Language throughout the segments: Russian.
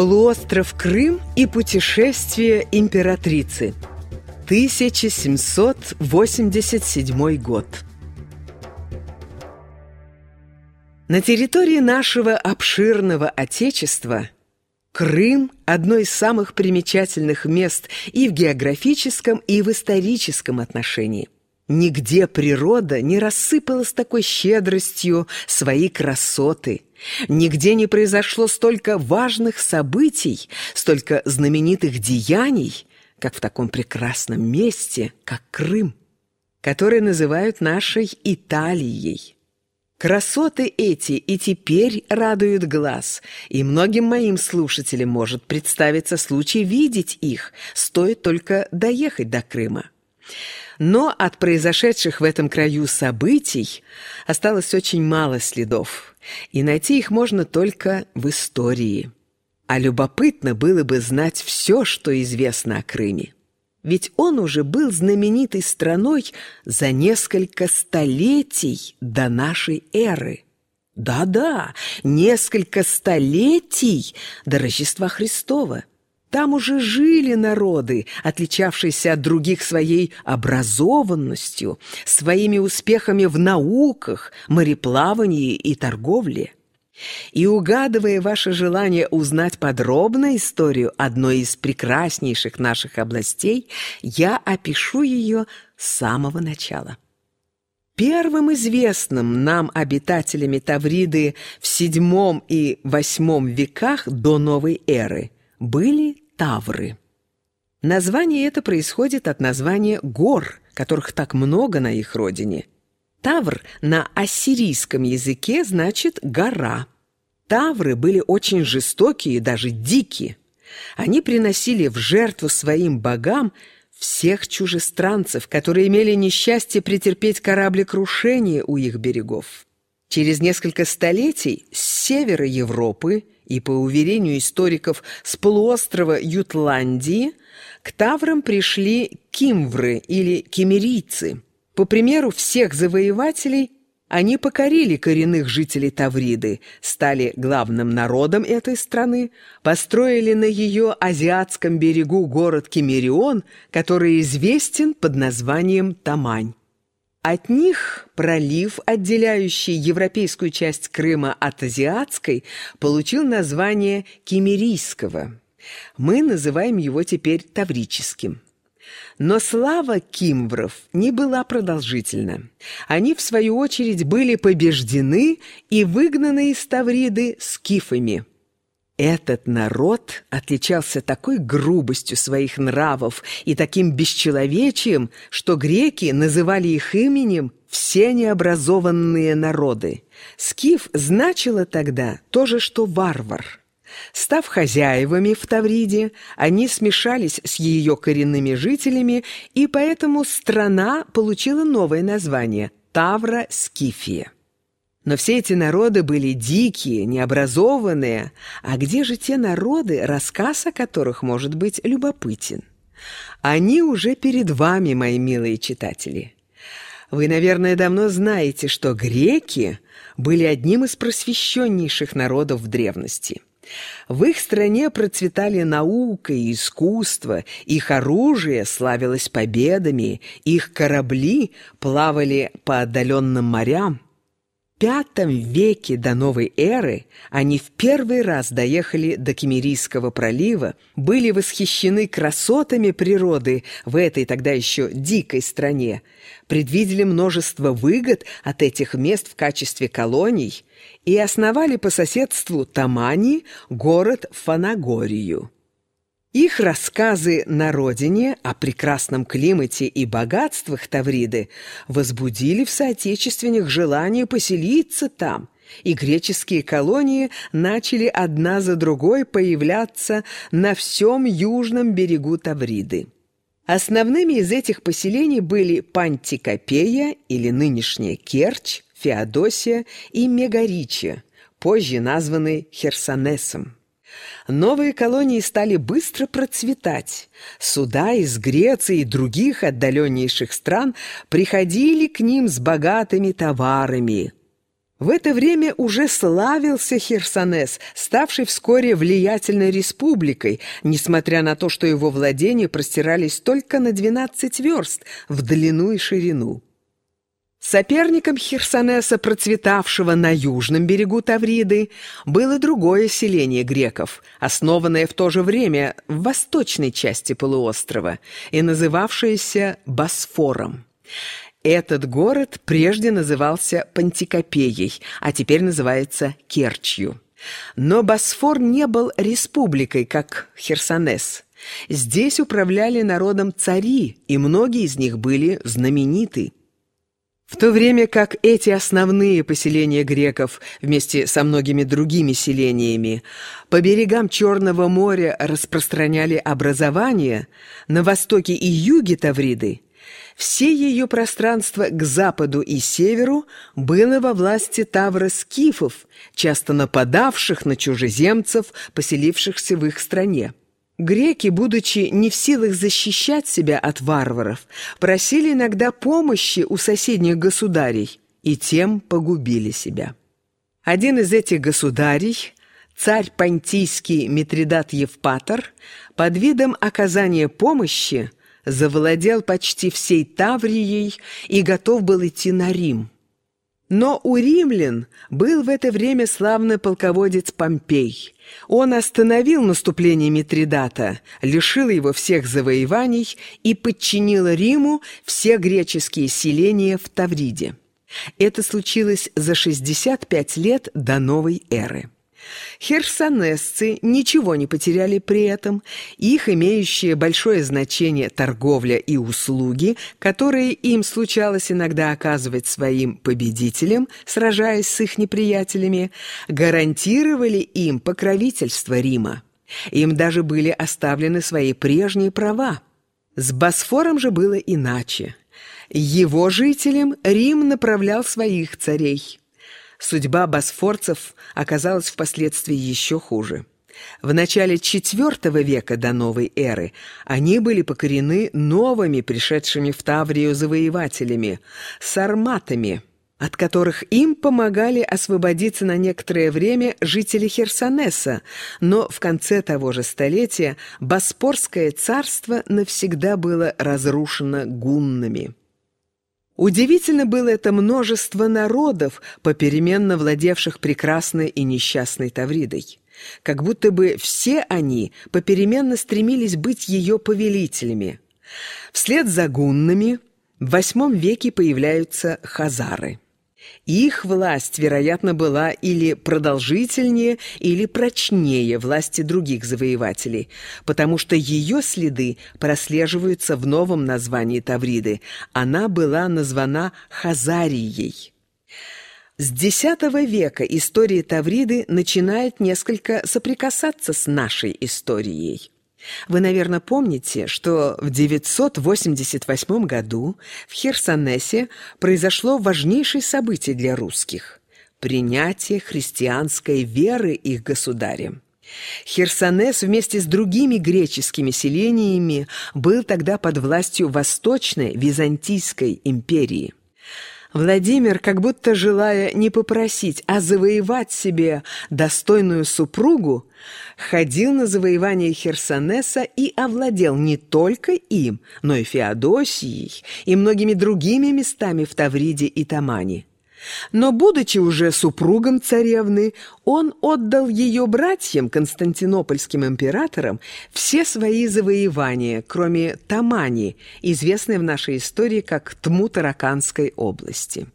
Полуостров Крым и путешествие императрицы. 1787 год. На территории нашего обширного Отечества Крым – одно из самых примечательных мест и в географическом, и в историческом отношении. Нигде природа не рассыпала с такой щедростью свои красоты – Нигде не произошло столько важных событий, столько знаменитых деяний, как в таком прекрасном месте, как Крым, который называют нашей Италией. Красоты эти и теперь радуют глаз, и многим моим слушателям может представиться случай видеть их, стоит только доехать до Крыма. Но от произошедших в этом краю событий осталось очень мало следов, и найти их можно только в истории. А любопытно было бы знать все, что известно о Крыме. Ведь он уже был знаменитой страной за несколько столетий до нашей эры. Да-да, несколько столетий до Рождества Христова. Там уже жили народы, отличавшиеся от других своей образованностью, своими успехами в науках, мореплавании и торговле. И угадывая ваше желание узнать подробно историю одной из прекраснейших наших областей, я опишу ее с самого начала. Первым известным нам обитателями Тавриды в VII и VIII веках до новой эры были Тавры. Название это происходит от названия гор, которых так много на их родине. Тавр на ассирийском языке значит «гора». Тавры были очень жестокие даже дикие. Они приносили в жертву своим богам всех чужестранцев, которые имели несчастье претерпеть кораблекрушение у их берегов. Через несколько столетий с севера Европы и, по уверению историков, с полуострова Ютландии к таврам пришли кимвры или кемерийцы. По примеру всех завоевателей, они покорили коренных жителей Тавриды, стали главным народом этой страны, построили на ее азиатском берегу город Кемерион, который известен под названием Тамань. От них пролив, отделяющий европейскую часть Крыма от азиатской, получил название Кимерийского. Мы называем его теперь Таврическим. Но слава кимвров не была продолжительна. Они, в свою очередь, были побеждены и выгнаны из Тавриды скифами – этот народ отличался такой грубостью своих нравов и таким бесчеловечием, что греки называли их именем «все необразованные народы». Скиф значило тогда то же, что варвар. Став хозяевами в Тавриде, они смешались с ее коренными жителями, и поэтому страна получила новое название – Тавра-Скифия. Но все эти народы были дикие, необразованные. А где же те народы, рассказ о которых может быть любопытен? Они уже перед вами, мои милые читатели. Вы, наверное, давно знаете, что греки были одним из просвещеннейших народов в древности. В их стране процветали наука и искусство, их оружие славилось победами, их корабли плавали по отдаленным морям, пятом веке до новой эры они в первый раз доехали до Кемерийского пролива, были восхищены красотами природы в этой тогда еще дикой стране, предвидели множество выгод от этих мест в качестве колоний и основали по соседству Тамани город Фанагорию. Их рассказы на родине о прекрасном климате и богатствах Тавриды возбудили в соотечественных желание поселиться там, и греческие колонии начали одна за другой появляться на всем южном берегу Тавриды. Основными из этих поселений были Пантикопея или нынешняя Керчь, Феодосия и Мегаричия, позже названные Херсонесом. Новые колонии стали быстро процветать. Суда из Греции и других отдаленнейших стран приходили к ним с богатыми товарами. В это время уже славился Херсонес, ставший вскоре влиятельной республикой, несмотря на то, что его владения простирались только на 12 верст в длину и ширину. Соперником Херсонеса, процветавшего на южном берегу Тавриды, было другое селение греков, основанное в то же время в восточной части полуострова и называвшееся Босфором. Этот город прежде назывался Пантикопеей, а теперь называется Керчью. Но Босфор не был республикой, как Херсонес. Здесь управляли народом цари, и многие из них были знамениты. В то время как эти основные поселения греков вместе со многими другими селениями по берегам Черного моря распространяли образование, на востоке и юге Тавриды все ее пространство к западу и северу было во власти тавра-скифов, часто нападавших на чужеземцев, поселившихся в их стране. Греки, будучи не в силах защищать себя от варваров, просили иногда помощи у соседних государей и тем погубили себя. Один из этих государей, царь понтийский Митридат Евпатор, под видом оказания помощи завладел почти всей Таврией и готов был идти на Рим. Но у римлян был в это время славный полководец Помпей. Он остановил наступление Митридата, лишил его всех завоеваний и подчинил Риму все греческие селения в Тавриде. Это случилось за 65 лет до новой эры. Херсонесцы ничего не потеряли при этом. Их имеющие большое значение торговля и услуги, которые им случалось иногда оказывать своим победителям, сражаясь с их неприятелями, гарантировали им покровительство Рима. Им даже были оставлены свои прежние права. С Босфором же было иначе. Его жителям Рим направлял своих царей. Судьба босфорцев оказалась впоследствии еще хуже. В начале IV века до новой эры они были покорены новыми, пришедшими в Таврию завоевателями – сарматами, от которых им помогали освободиться на некоторое время жители Херсонеса, но в конце того же столетия Боспорское царство навсегда было разрушено гуннами. Удивительно было это множество народов, попеременно владевших прекрасной и несчастной Тавридой. Как будто бы все они попеременно стремились быть ее повелителями. Вслед за гуннами в восьмом веке появляются хазары. Их власть, вероятно, была или продолжительнее, или прочнее власти других завоевателей, потому что ее следы прослеживаются в новом названии Тавриды. Она была названа Хазарией. С X века история Тавриды начинает несколько соприкасаться с нашей историей. Вы, наверное, помните, что в 988 году в Херсонесе произошло важнейшее событие для русских – принятие христианской веры их государем. Херсонес вместе с другими греческими селениями был тогда под властью Восточной Византийской империи. Владимир, как будто желая не попросить, а завоевать себе достойную супругу, ходил на завоевание Херсонеса и овладел не только им, но и Феодосией и многими другими местами в Тавриде и Тамане. Но, будучи уже супругом царевны, он отдал ее братьям, константинопольским императорам, все свои завоевания, кроме Тамани, известной в нашей истории как Тмутараканской области.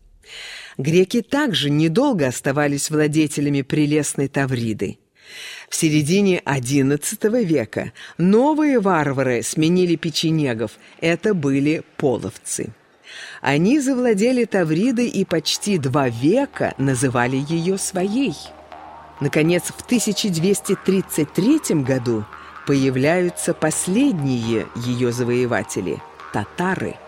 Греки также недолго оставались владетелями прелестной Тавриды. В середине XI века новые варвары сменили печенегов, это были половцы. Они завладели Тавридой и почти два века называли ее своей. Наконец, в 1233 году появляются последние ее завоеватели – татары –